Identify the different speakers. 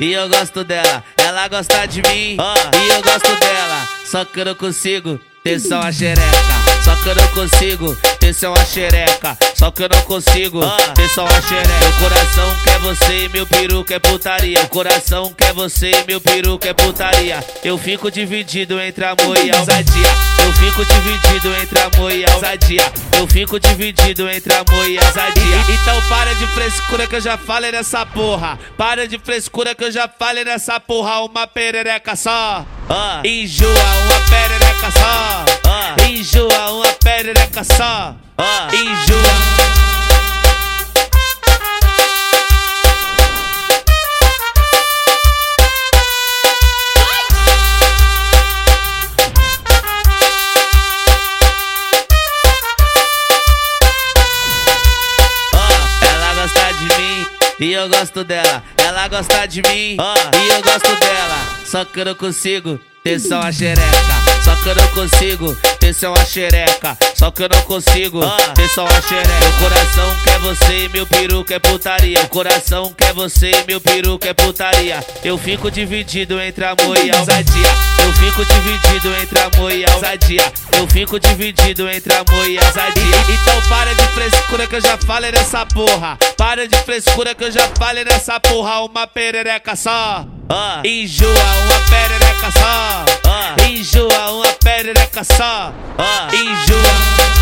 Speaker 1: e eu gosto dela. Ela gosta de mim e eu gosto dela. Só que eu não consigo ter só uma xereca. Só que eu não consigo ter só uma xereca. Só que eu não consigo ter só uma xereca. Meu coração quer você e meu peru quer putaria. Meu coração quer você e meu peru quer putaria. Eu fico dividido entre amor e ousadia. Eu fico dividido entre amor e ousadia. Eu fico dividido entre amor e ousadia. De frescura que eu já falei nessa porra. Para de frescura que eu já falei nessa porra. Uma perereca só.
Speaker 2: Ah.
Speaker 1: Enjoa uma perereca só.
Speaker 2: Ah.
Speaker 1: Enjoa uma perereca só.
Speaker 2: Ah.
Speaker 1: Enjoa. E eu gosto dela. Ela gosta de mim e eu gosto dela. Só que eu não consigo ter só uma xereca. Só que eu não consigo ter só uma xereca. Só que eu não consigo ter só uma xereca. Meu coração quer você e meu peru quer putaria. Meu coração quer você e meu peru quer putaria. Eu fico dividido entre amor e ousadia. Eu fico dividido entre amor e ousadia. Eu fico dividido entre amor e ousadia. Então para de frescura que eu já falei nessa porra. Para de frescura que eu já falei nessa porra. Uma perereca só.
Speaker 2: Ah.
Speaker 1: Enjoa uma perereca só.
Speaker 2: Ah.
Speaker 1: Perereca só. Enjoa.